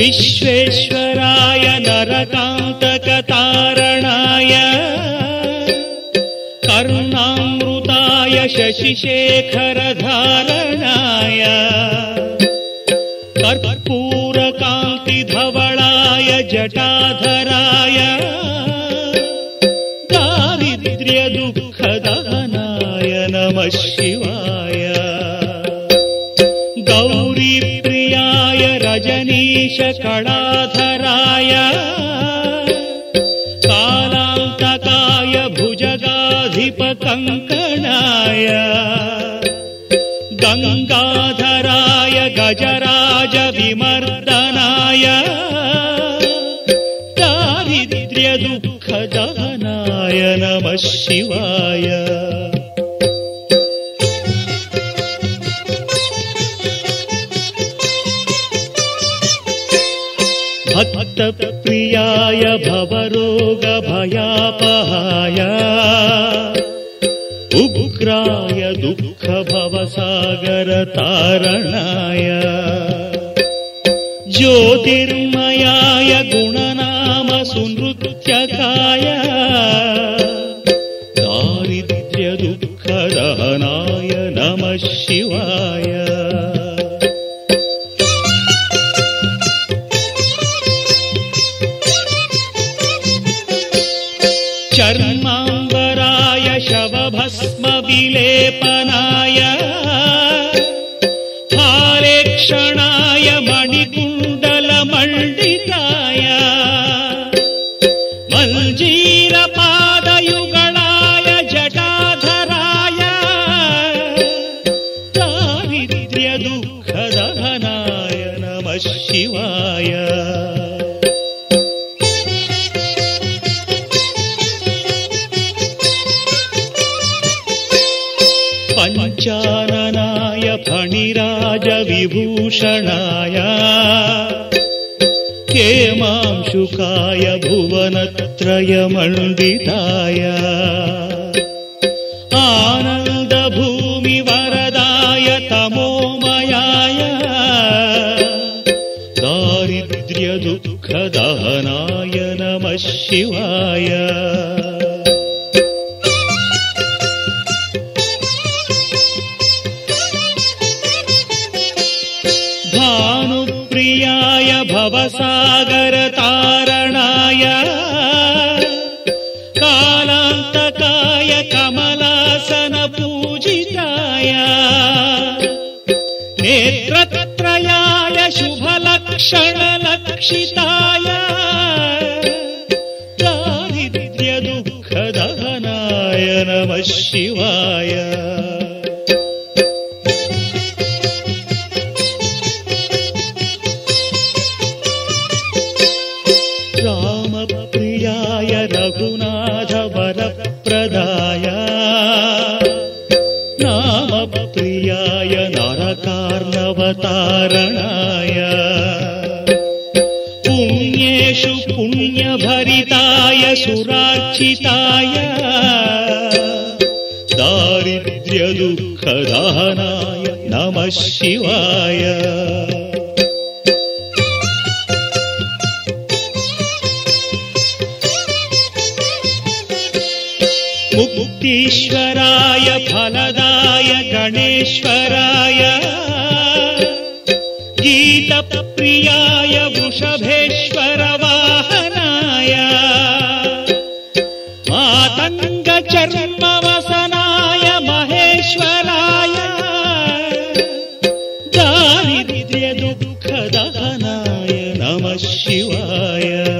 विश्वेश्वराय नरकान्तकतारणाय कर्णामृताय शशिशेखरधारणाय कर्पूरकान्तिधवलाय जटाधराय दारिद्र्यदुःखदहनाय नमः शिवाय रजनीशकणाधराय कालान्तकाय भुजगाधिपकङ्कणाय। गङ्गाधराय गजराज विमर्दनाय दारिद्र्यदुःखदहनाय नमः शिवाय भक्तप्रियाय भवरोगभयापहाय। उग्राय दुःखभवसागरतारणाय। ज्योतिर्मयाय गुणनाम चर्माम्बराय शवभस्मविलेपनाय फणिराजविभूषणाय हेमांशुकाय भुवनत्रयमण्डिताय। आनन्दभूमिवरदाय तमोमयाय। दारिद्र्यदुःखदहनाय नमः शिवाय भवसागरतारणाय कालान्तकाय कमलासनपूजिताय नेत्रत्रयाय शुभलक्षणलक्षिताय। दारिद्र्यदुःखदहनाय नमः शिवाय रघुनाथवरप्रदाय नामप्रियाय नरकार्णवतारणाय। पुण्येषु पुण्यभरिताय सुरार्चिताय। दारिद्र्यदुःखदहनाय नमः शिवाय मुक्तीश्वराय फलदाय गणेश्वराय। गीतप्रियाय वृषभेश्वरवाहनाय। मातङ्गचर्मवसनाय महेश्वराय। दारिद्र्यदुःखदहनाय नमः शिवाय।